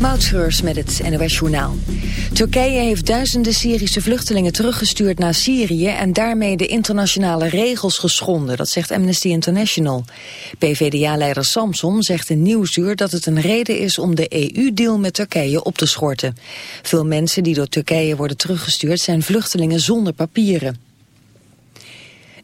Moutschreurs met het NOS Journaal. Turkije heeft duizenden Syrische vluchtelingen teruggestuurd naar Syrië... en daarmee de internationale regels geschonden, dat zegt Amnesty International. PVDA-leider Samson zegt in Nieuwsuur dat het een reden is... om de EU-deal met Turkije op te schorten. Veel mensen die door Turkije worden teruggestuurd... zijn vluchtelingen zonder papieren.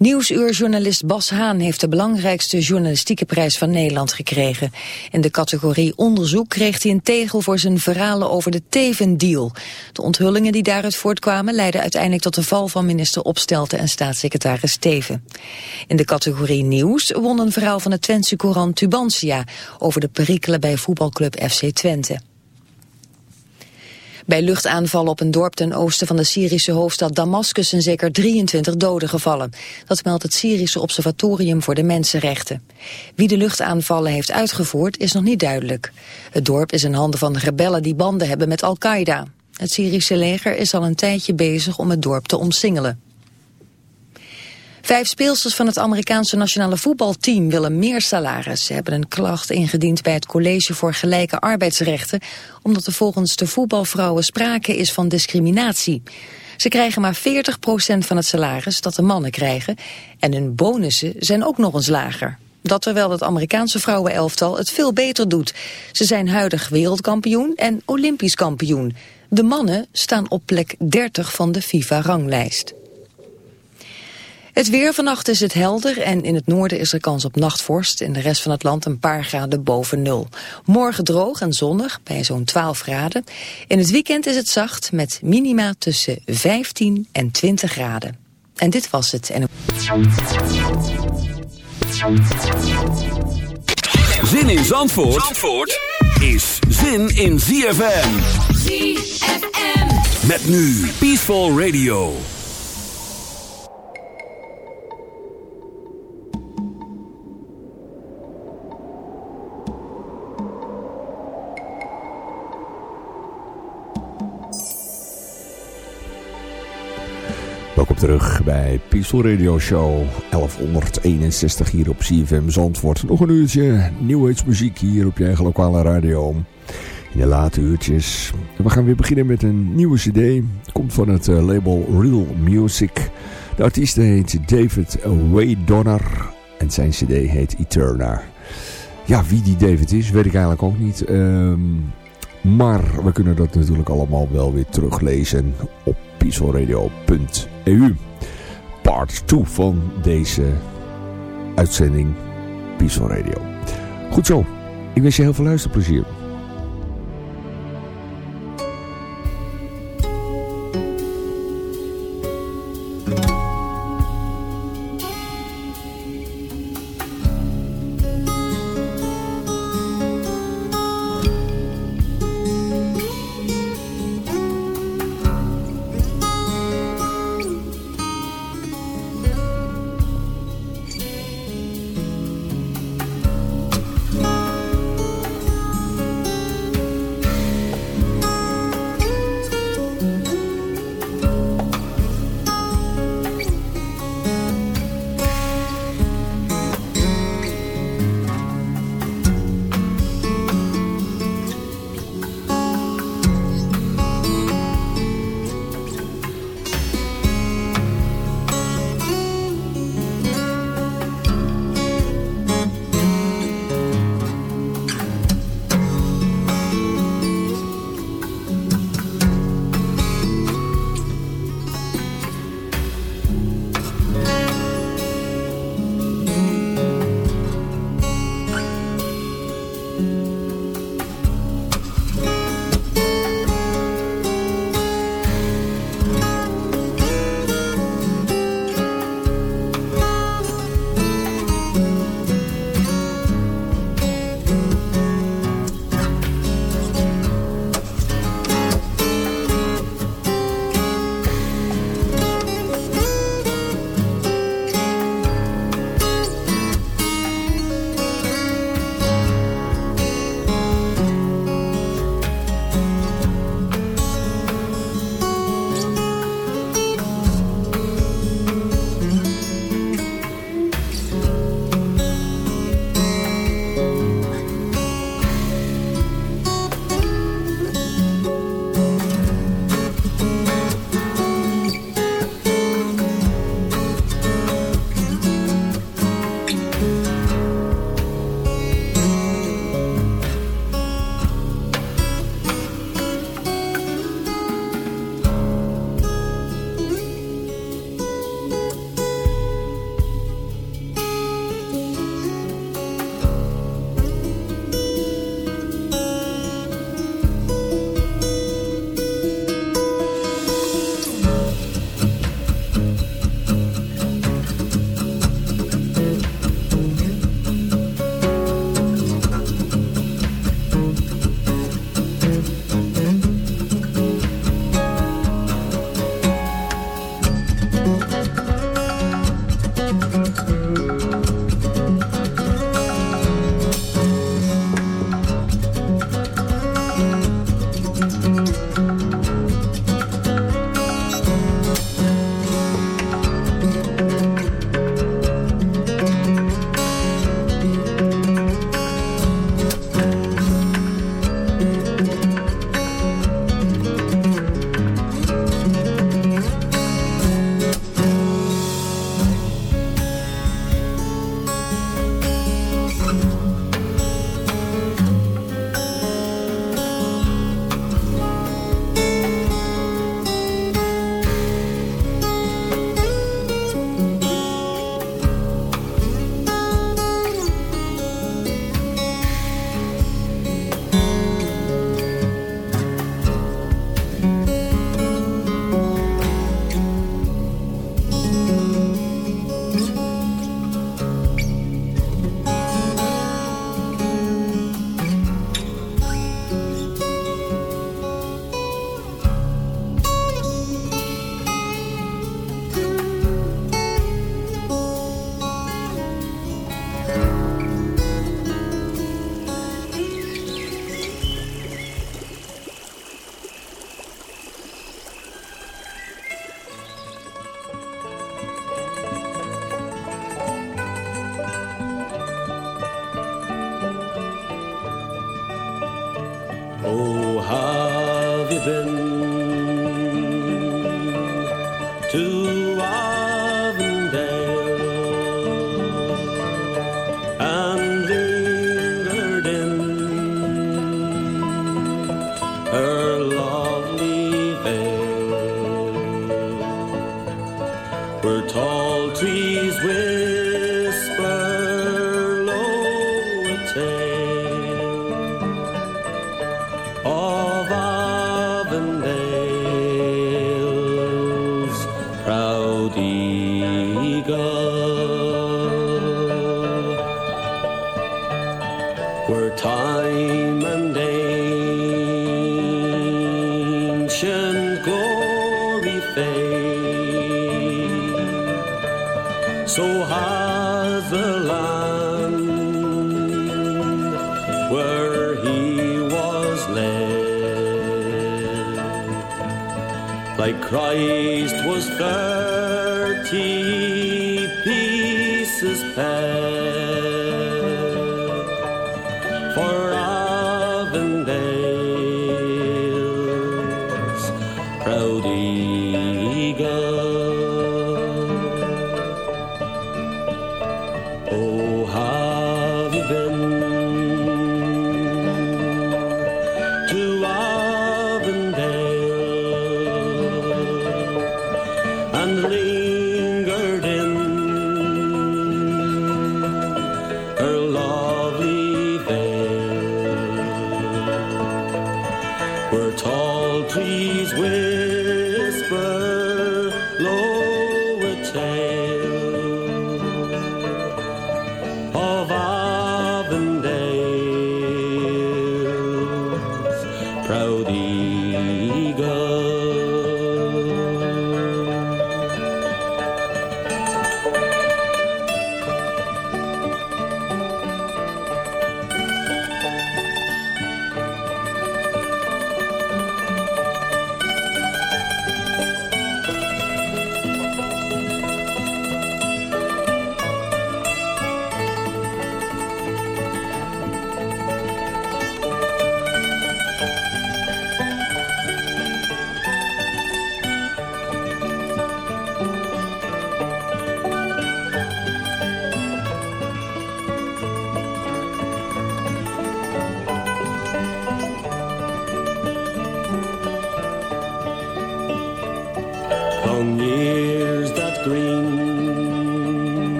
Nieuwsuurjournalist Bas Haan heeft de belangrijkste journalistieke prijs van Nederland gekregen. In de categorie onderzoek kreeg hij een tegel voor zijn verhalen over de Teven-deal. De onthullingen die daaruit voortkwamen leidden uiteindelijk tot de val van minister Opstelten en staatssecretaris Teven. In de categorie nieuws won een verhaal van de Twentse courant Tubantia over de perikelen bij voetbalclub FC Twente. Bij luchtaanvallen op een dorp ten oosten van de Syrische hoofdstad Damascus zijn zeker 23 doden gevallen. Dat meldt het Syrische Observatorium voor de Mensenrechten. Wie de luchtaanvallen heeft uitgevoerd is nog niet duidelijk. Het dorp is in handen van rebellen die banden hebben met Al-Qaeda. Het Syrische leger is al een tijdje bezig om het dorp te omsingelen. Vijf speelsters van het Amerikaanse nationale voetbalteam willen meer salaris. Ze hebben een klacht ingediend bij het College voor Gelijke Arbeidsrechten... omdat er volgens de voetbalvrouwen sprake is van discriminatie. Ze krijgen maar 40% van het salaris dat de mannen krijgen... en hun bonussen zijn ook nog eens lager. Dat terwijl het Amerikaanse vrouwenelftal het veel beter doet. Ze zijn huidig wereldkampioen en olympisch kampioen. De mannen staan op plek 30 van de FIFA-ranglijst. Het weer vannacht is het helder en in het noorden is er kans op nachtvorst. In de rest van het land een paar graden boven nul. Morgen droog en zonnig bij zo'n 12 graden. In het weekend is het zacht met minima tussen 15 en 20 graden. En dit was het. En... Zin in Zandvoort, Zandvoort is zin in ZFM. ZFM. Met nu Peaceful Radio. Terug bij Peaceful Radio Show 1161 hier op CFM Zandvoort. Nog een uurtje New Age muziek hier op je eigen lokale radio. In de late uurtjes. We gaan weer beginnen met een nieuwe cd. Komt van het eh, label Real Music. De artiest heet David Way Donner. En zijn cd heet Eterna. Ja, wie die David is, weet ik eigenlijk ook niet. Ehm, maar we kunnen dat natuurlijk allemaal wel weer teruglezen op peacefulradio.eu. Part 2 van deze uitzending Peaceful Radio. Goed zo, ik wens je heel veel luisterplezier. Oh, have you been?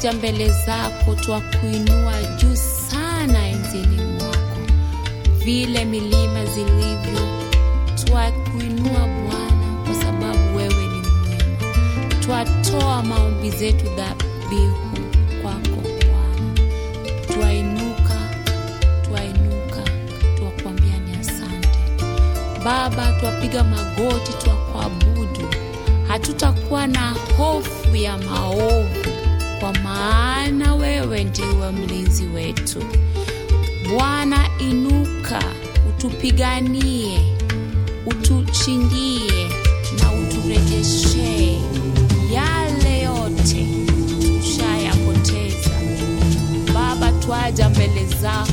Twaja mbele zako, twakuinua juu sana enzini mwako, vile milima zilivyo, twakuinua Bwana kwa sababu wewe ni mwema. Twatoa maombi zetu dhabihu kwako Bwana, twainuka, twainuka, twakuambia ni asante Baba, twapiga magoti, twakuabudu. Hatutakuwa na hofu ya maovu, kwa maana wewe ndiwe mlinzi wetu. Bwana, inuka, utupiganie, utushindie na uturejeshee yale yote tushayapoteza. Baba, twaja mbele zako